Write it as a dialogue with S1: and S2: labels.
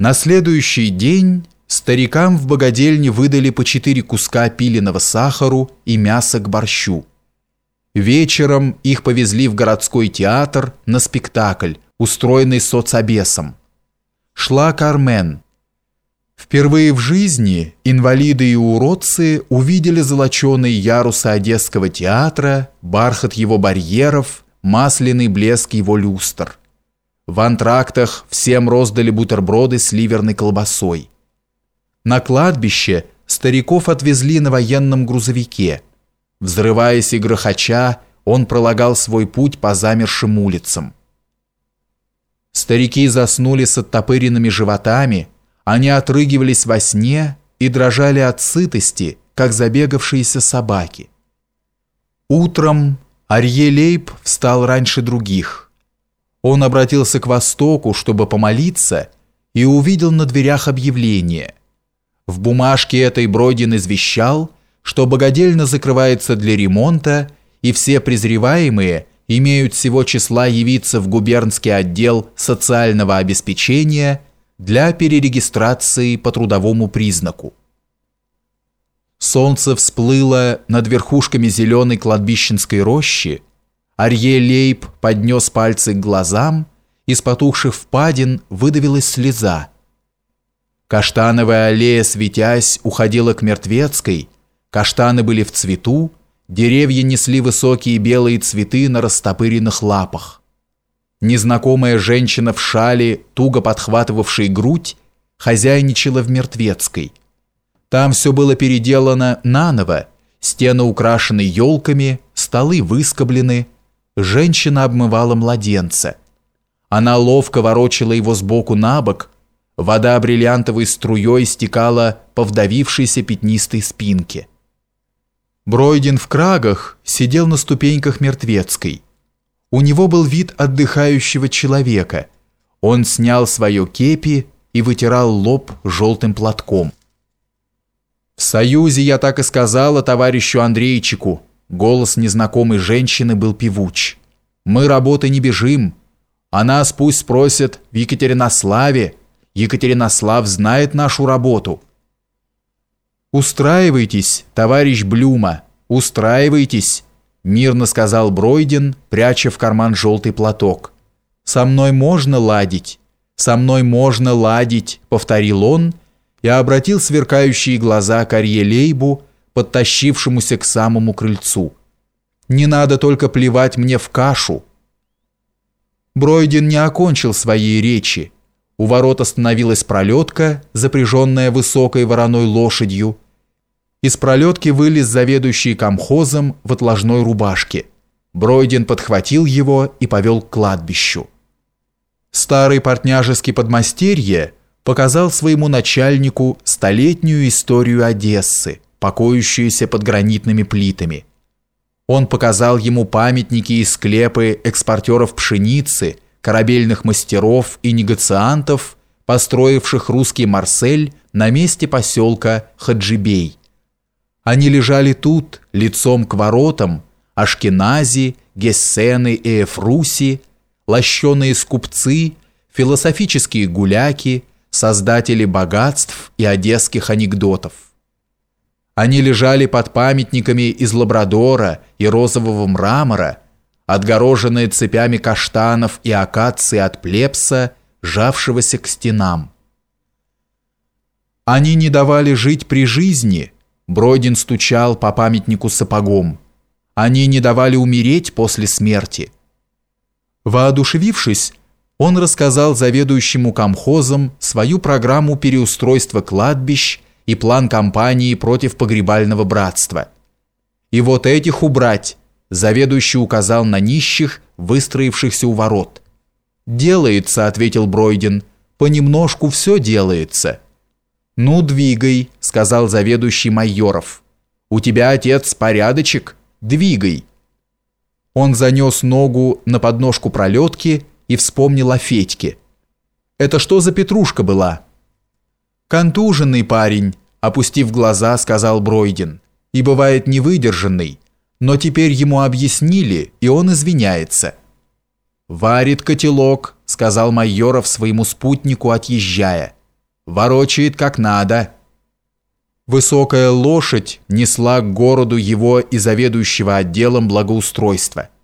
S1: На следующий день старикам в богадельне выдали по четыре куска пиленого сахару и мяса к борщу. Вечером их повезли в городской театр на спектакль, устроенный соцобесом. Шла Кармен. Впервые в жизни инвалиды и уродцы увидели золоченые ярусы Одесского театра, бархат его барьеров, масляный блеск его люстр. В антрактах всем роздали бутерброды с ливерной колбасой. На кладбище стариков отвезли на военном грузовике. Взрываясь и грохоча, он пролагал свой путь по замершим улицам. Старики заснули с оттопыренными животами, они отрыгивались во сне и дрожали от сытости, как забегавшиеся собаки. Утром Арье Лейб встал раньше других – он обратился к востоку, чтобы помолиться, и увидел на дверях объявление. В бумажке этой Бродин извещал, что богадельно закрывается для ремонта, и все презреваемые имеют всего числа явиться в губернский отдел социального обеспечения для перерегистрации по трудовому признаку. Солнце всплыло над верхушками зеленой кладбищенской рощи, Арье Лейб поднес пальцы к глазам, из потухших впадин выдавилась слеза. Каштановая аллея, светясь, уходила к Мертвецкой, каштаны были в цвету, деревья несли высокие белые цветы на растопыренных лапах. Незнакомая женщина в шале, туго подхватывавшей грудь, хозяйничала в Мертвецкой. Там все было переделано наново, стены украшены елками, столы выскоблены, женщина обмывала младенца. Она ловко ворочала его сбоку на бок, вода бриллиантовой струей стекала по вдавившейся пятнистой спинке. Бройден в крагах сидел на ступеньках мертвецкой. У него был вид отдыхающего человека. Он снял свое кепи и вытирал лоб желтым платком. «В Союзе я так и сказала товарищу Андрейчику», Голос незнакомой женщины был певуч. «Мы работы не бежим. А нас пусть спросят в Екатеринославе. Екатеринослав знает нашу работу». «Устраивайтесь, товарищ Блюма, устраивайтесь», мирно сказал Бройден, пряча в карман желтый платок. «Со мной можно ладить, со мной можно ладить», повторил он и обратил сверкающие глаза к Арье Лейбу, подтащившемуся к самому крыльцу. «Не надо только плевать мне в кашу». Бройден не окончил своей речи. У ворот остановилась пролетка, запряженная высокой вороной лошадью. Из пролетки вылез заведующий комхозом в отложной рубашке. Бройден подхватил его и повел к кладбищу. Старый портняжеский подмастерье показал своему начальнику столетнюю историю Одессы – покоящуюся под гранитными плитами. Он показал ему памятники и склепы экспортеров пшеницы, корабельных мастеров и негациантов, построивших русский Марсель на месте поселка Хаджибей. Они лежали тут, лицом к воротам, Ашкенази, Гессены и Эфруси, лощеные скупцы, философические гуляки, создатели богатств и одесских анекдотов. Они лежали под памятниками из лабрадора и розового мрамора, отгороженные цепями каштанов и акации от плебса, жавшегося к стенам. Они не давали жить при жизни, Бродин стучал по памятнику сапогом. Они не давали умереть после смерти. Воодушевившись, он рассказал заведующему комхозом свою программу переустройства кладбищ и план кампании против погребального братства. И вот этих убрать, заведующий указал на нищих, выстроившихся у ворот. «Делается», — ответил Бройден, — «понемножку все делается». «Ну, двигай», — сказал заведующий Майоров. «У тебя, отец, порядочек? Двигай». Он занес ногу на подножку пролетки и вспомнил о Федьке. «Это что за петрушка была?» «Контуженный парень», – опустив глаза, сказал Бройдин. «И бывает невыдержанный. Но теперь ему объяснили, и он извиняется». «Варит котелок», – сказал Майоров своему спутнику, отъезжая. ворочает как надо». Высокая лошадь несла к городу его и заведующего отделом благоустройства –